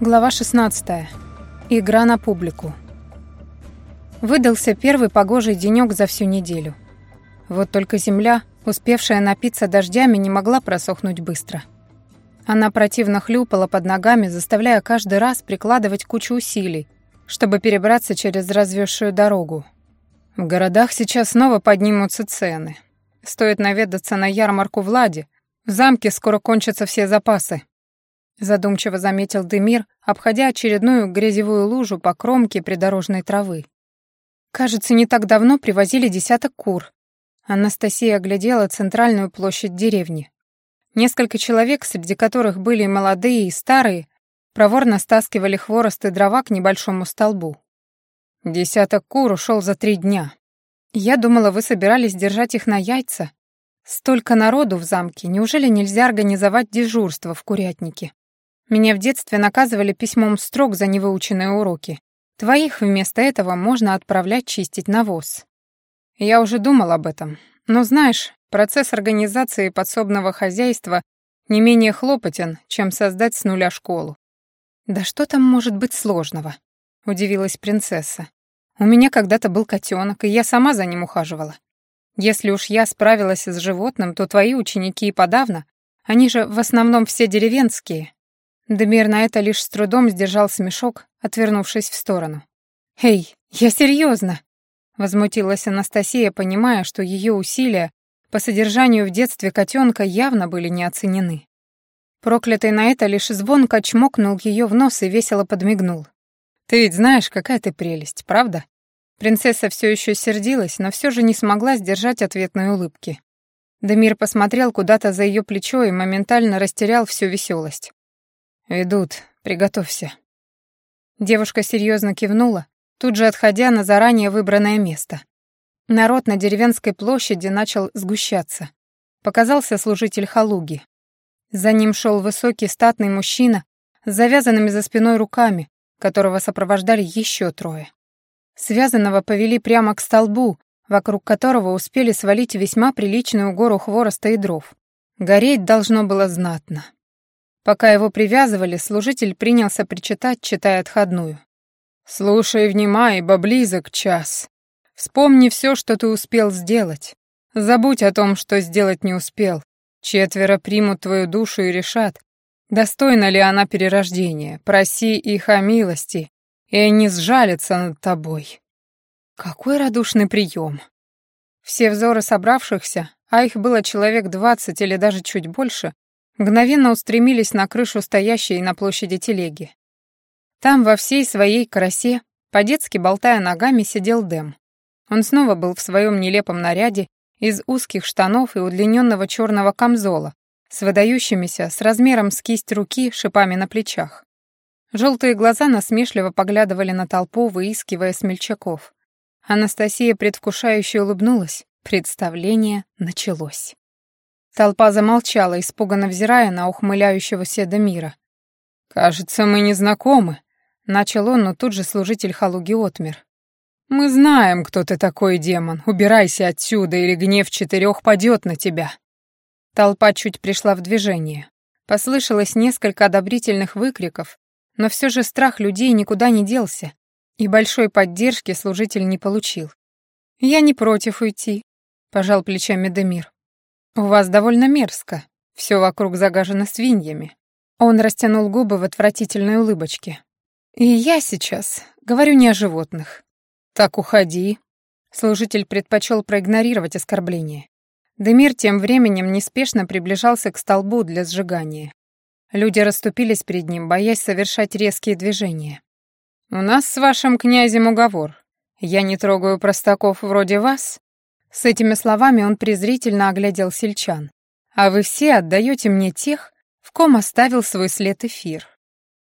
Глава 16. Игра на публику. Выдался первый погожий денёк за всю неделю. Вот только земля, успевшая напиться дождями, не могла просохнуть быстро. Она противно хлюпала под ногами, заставляя каждый раз прикладывать кучу усилий, чтобы перебраться через развёрзшую дорогу. В городах сейчас снова поднимутся цены. Стоит наведаться на ярмарку Влади, в замке скоро кончатся все запасы, задумчиво заметил Демир, обходя очередную грязевую лужу по кромке придорожной травы. Кажется, не так давно привозили десяток кур. Анастасия оглядела центральную площадь деревни. Несколько человек, среди которых были и молодые, и старые, проворно стаскивали хворост и дрова к небольшому столбу. Десяток кур ушел за три дня. Я думала, вы собирались держать их на яйца. Столько народу в замке, неужели нельзя организовать дежурство в курятнике? Меня в детстве наказывали письмом строк за невыученные уроки. Твоих вместо этого можно отправлять чистить навоз. Я уже думал об этом. Но знаешь, процесс организации подсобного хозяйства не менее хлопотен, чем создать с нуля школу. «Да что там может быть сложного?» — удивилась принцесса. «У меня когда-то был котенок, и я сама за ним ухаживала. Если уж я справилась с животным, то твои ученики и подавно. Они же в основном все деревенские, Демир на это лишь с трудом сдержал смешок, отвернувшись в сторону. «Эй, я серьезно! Возмутилась Анастасия, понимая, что ее усилия по содержанию в детстве котенка явно были не оценены. Проклятый на это лишь звонко чмокнул ее в нос и весело подмигнул. «Ты ведь знаешь, какая ты прелесть, правда?» Принцесса все еще сердилась, но все же не смогла сдержать ответной улыбки. Демир посмотрел куда-то за ее плечо и моментально растерял всю веселость. «Идут, приготовься». Девушка серьезно кивнула, тут же отходя на заранее выбранное место. Народ на деревенской площади начал сгущаться. Показался служитель Халуги. За ним шел высокий статный мужчина с завязанными за спиной руками, которого сопровождали еще трое. Связанного повели прямо к столбу, вокруг которого успели свалить весьма приличную гору хвороста и дров. Гореть должно было знатно. Пока его привязывали, служитель принялся причитать, читая отходную. «Слушай, внимай, ибо близок час. Вспомни все, что ты успел сделать. Забудь о том, что сделать не успел. Четверо примут твою душу и решат, достойна ли она перерождения. Проси их о милости, и они сжалятся над тобой». Какой радушный прием. Все взоры собравшихся, а их было человек двадцать или даже чуть больше, мгновенно устремились на крышу стоящей на площади телеги. Там во всей своей красе, по-детски болтая ногами, сидел Дэм. Он снова был в своем нелепом наряде из узких штанов и удлиненного черного камзола, с выдающимися, с размером с кисть руки, шипами на плечах. Желтые глаза насмешливо поглядывали на толпу, выискивая смельчаков. Анастасия предвкушающе улыбнулась. Представление началось. Толпа замолчала, испуганно взирая на ухмыляющегося Демира. «Кажется, мы не знакомы», — начал он, но тут же служитель Халуги отмер. «Мы знаем, кто ты такой, демон. Убирайся отсюда, или гнев четырех падет на тебя». Толпа чуть пришла в движение. Послышалось несколько одобрительных выкриков, но все же страх людей никуда не делся, и большой поддержки служитель не получил. «Я не против уйти», — пожал плечами Демир. «У вас довольно мерзко. Все вокруг загажено свиньями». Он растянул губы в отвратительной улыбочке. «И я сейчас говорю не о животных». «Так уходи». Служитель предпочел проигнорировать оскорбление. Демир тем временем неспешно приближался к столбу для сжигания. Люди расступились перед ним, боясь совершать резкие движения. «У нас с вашим князем уговор. Я не трогаю простаков вроде вас, с этими словами он презрительно оглядел сельчан. «А вы все отдаете мне тех, в ком оставил свой след эфир.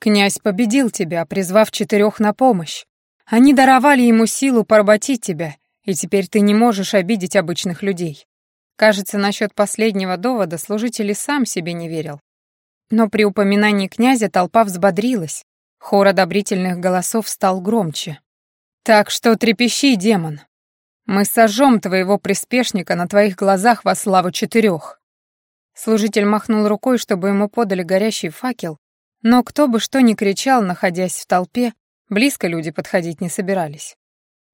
Князь победил тебя, призвав четырех на помощь. Они даровали ему силу поработить тебя, и теперь ты не можешь обидеть обычных людей». Кажется, насчет последнего довода служитель и сам себе не верил. Но при упоминании князя толпа взбодрилась, хор одобрительных голосов стал громче. «Так что трепещи, демон, мы сожжем твоего приспешника на твоих глазах во славу четырех. Служитель махнул рукой, чтобы ему подали горящий факел, Но кто бы что ни кричал, находясь в толпе, близко люди подходить не собирались.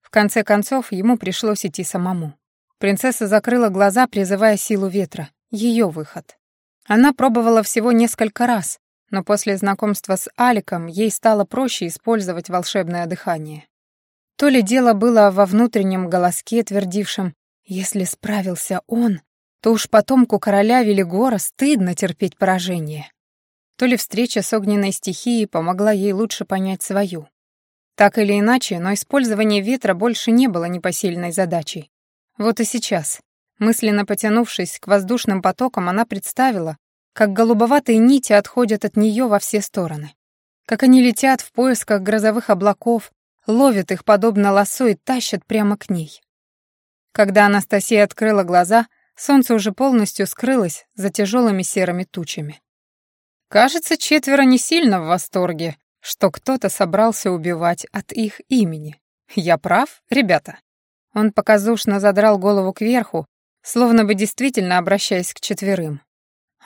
В конце концов, ему пришлось идти самому. Принцесса закрыла глаза, призывая силу ветра. Ее выход. Она пробовала всего несколько раз, но после знакомства с Аликом ей стало проще использовать волшебное дыхание. То ли дело было во внутреннем голоске, твердившем «Если справился он, то уж потомку короля Велигора стыдно терпеть поражение». То ли встреча с огненной стихией помогла ей лучше понять свою. Так или иначе, но использование ветра больше не было непосильной задачей. Вот и сейчас, мысленно потянувшись к воздушным потокам, она представила, как голубоватые нити отходят от нее во все стороны. Как они летят в поисках грозовых облаков, ловят их подобно лосо и тащат прямо к ней. Когда Анастасия открыла глаза, солнце уже полностью скрылось за тяжелыми серыми тучами. Кажется, четверо не сильно в восторге, что кто-то собрался убивать от их имени. Я прав, ребята? Он показушно задрал голову кверху, словно бы действительно обращаясь к четверым.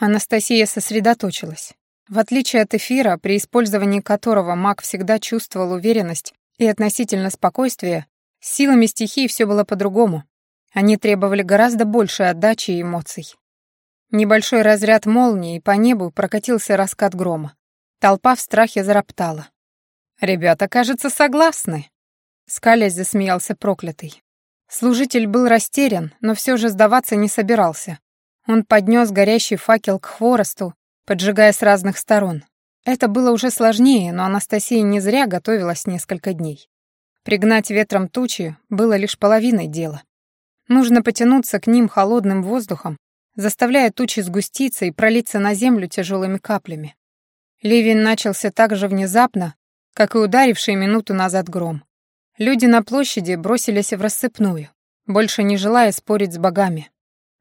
Анастасия сосредоточилась. В отличие от эфира, при использовании которого маг всегда чувствовал уверенность и относительно спокойствие, с силами стихии все было по-другому. Они требовали гораздо большей отдачи и эмоций. Небольшой разряд молнии, по небу прокатился раскат грома. Толпа в страхе зароптала. «Ребята, кажется, согласны», — скалясь засмеялся проклятый. Служитель был растерян, но все же сдаваться не собирался. Он поднес горящий факел к хворосту, поджигая с разных сторон. Это было уже сложнее, но Анастасия не зря готовилась несколько дней. Пригнать ветром тучи было лишь половиной дела. Нужно потянуться к ним холодным воздухом, заставляя тучи сгуститься и пролиться на землю тяжелыми каплями. Ливень начался так же внезапно, как и ударивший минуту назад гром. Люди на площади бросились в рассыпную, больше не желая спорить с богами.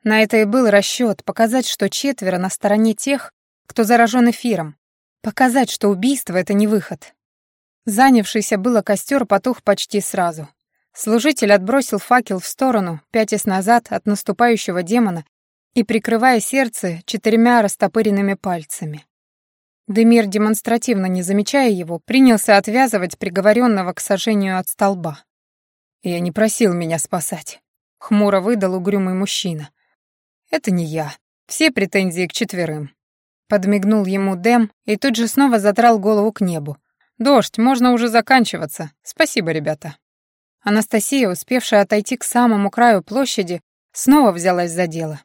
На это и был расчет показать, что четверо на стороне тех, кто заражен эфиром. Показать, что убийство — это не выход. Занявшийся было костер потух почти сразу. Служитель отбросил факел в сторону, пятясь назад от наступающего демона и прикрывая сердце четырьмя растопыренными пальцами. Демир, демонстративно не замечая его, принялся отвязывать приговоренного к сожжению от столба. «Я не просил меня спасать», — хмуро выдал угрюмый мужчина. «Это не я. Все претензии к четверым». Подмигнул ему Дэм и тут же снова задрал голову к небу. «Дождь, можно уже заканчиваться. Спасибо, ребята». Анастасия, успевшая отойти к самому краю площади, снова взялась за дело.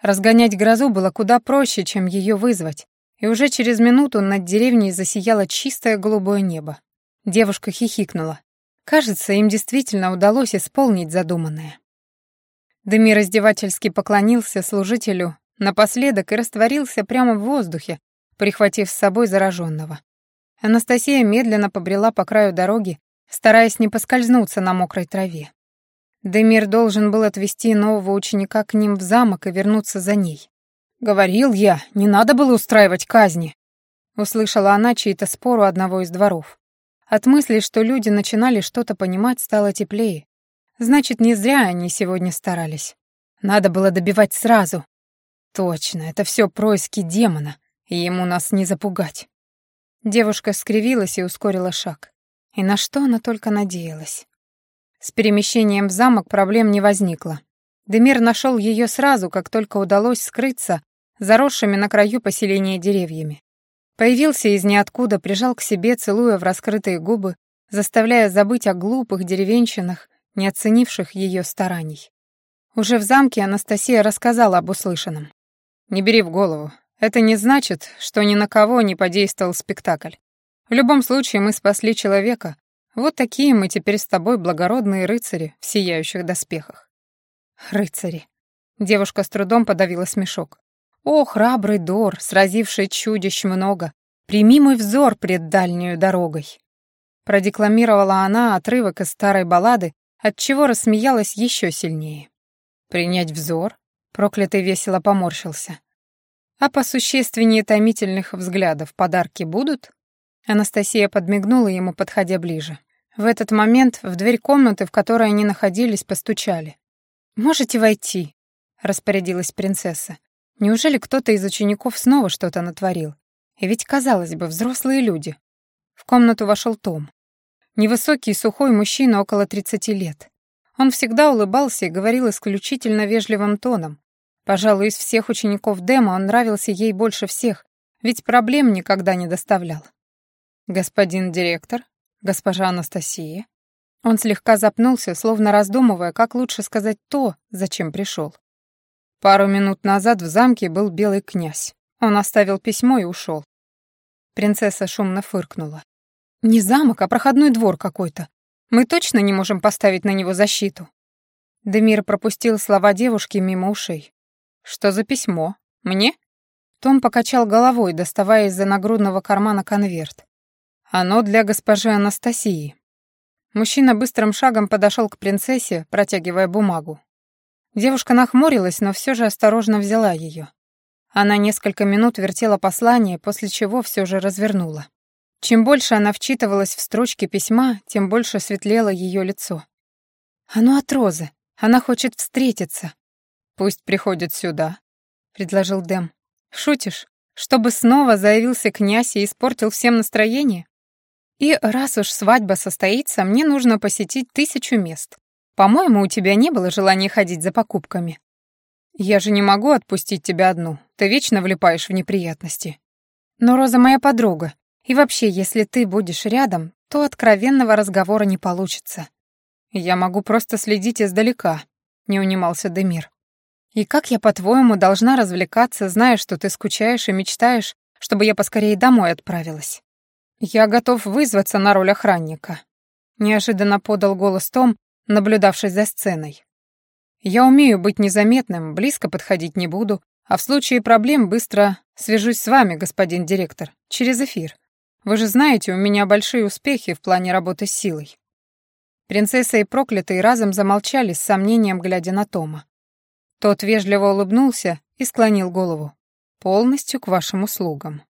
Разгонять грозу было куда проще, чем ее вызвать, и уже через минуту над деревней засияло чистое голубое небо. Девушка хихикнула. Кажется, им действительно удалось исполнить задуманное. Демир издевательски поклонился служителю напоследок и растворился прямо в воздухе, прихватив с собой зараженного. Анастасия медленно побрела по краю дороги, стараясь не поскользнуться на мокрой траве. Демир должен был отвезти нового ученика к ним в замок и вернуться за ней. «Говорил я, не надо было устраивать казни», — услышала она чей-то спор у одного из дворов. От мысли, что люди начинали что-то понимать, стало теплее. Значит, не зря они сегодня старались. Надо было добивать сразу. Точно, это все происки демона, и ему нас не запугать. Девушка скривилась и ускорила шаг. И на что она только надеялась. С перемещением в замок проблем не возникло. Демир нашел ее сразу, как только удалось скрыться заросшими на краю поселения деревьями. Появился из ниоткуда, прижал к себе, целуя в раскрытые губы, заставляя забыть о глупых деревенщинах, не оценивших ее стараний. Уже в замке Анастасия рассказала об услышанном. «Не бери в голову. Это не значит, что ни на кого не подействовал спектакль. В любом случае мы спасли человека. Вот такие мы теперь с тобой благородные рыцари в сияющих доспехах». «Рыцари». Девушка с трудом подавила смешок. «О, храбрый Дор, сразивший чудищ много, прими мой взор пред дальнюю дорогой». Продекламировала она отрывок из старой баллады, отчего рассмеялась еще сильнее. «Принять взор?» — проклятый весело поморщился. «А по существеннее томительных взглядов подарки будут?» Анастасия подмигнула ему, подходя ближе. В этот момент в дверь комнаты, в которой они находились, постучали. «Можете войти?» — распорядилась принцесса. «Неужели кто-то из учеников снова что-то натворил? И ведь, казалось бы, взрослые люди. В комнату вошел Том. Невысокий сухой мужчина около 30 лет. Он всегда улыбался и говорил исключительно вежливым тоном. Пожалуй, из всех учеников Дема он нравился ей больше всех, ведь проблем никогда не доставлял. «Господин директор, госпожа Анастасия». Он слегка запнулся, словно раздумывая, как лучше сказать то, зачем пришел. Пару минут назад в замке был белый князь. Он оставил письмо и ушел. Принцесса шумно фыркнула. «Не замок, а проходной двор какой-то. Мы точно не можем поставить на него защиту». Демир пропустил слова девушки мимо ушей. «Что за письмо? Мне?» Том покачал головой, доставая из-за нагрудного кармана конверт. «Оно для госпожи Анастасии». Мужчина быстрым шагом подошел к принцессе, протягивая бумагу. Девушка нахмурилась, но все же осторожно взяла ее. Она несколько минут вертела послание, после чего все же развернула. Чем больше она вчитывалась в строчки письма, тем больше светлело ее лицо. «Оно от Розы. Она хочет встретиться». «Пусть приходит сюда», — предложил Дэм. «Шутишь? Чтобы снова заявился князь и испортил всем настроение? И раз уж свадьба состоится, мне нужно посетить тысячу мест. По-моему, у тебя не было желания ходить за покупками. Я же не могу отпустить тебя одну. Ты вечно влипаешь в неприятности. Но Роза моя подруга. И вообще, если ты будешь рядом, то откровенного разговора не получится. Я могу просто следить издалека, не унимался Демир. И как я, по-твоему, должна развлекаться, зная, что ты скучаешь и мечтаешь, чтобы я поскорее домой отправилась? Я готов вызваться на роль охранника. Неожиданно подал голос Том, наблюдавший за сценой. Я умею быть незаметным, близко подходить не буду, а в случае проблем быстро свяжусь с вами, господин директор, через эфир. Вы же знаете, у меня большие успехи в плане работы с силой». Принцесса и проклятый разом замолчали с сомнением, глядя на Тома. Тот вежливо улыбнулся и склонил голову. «Полностью к вашим услугам».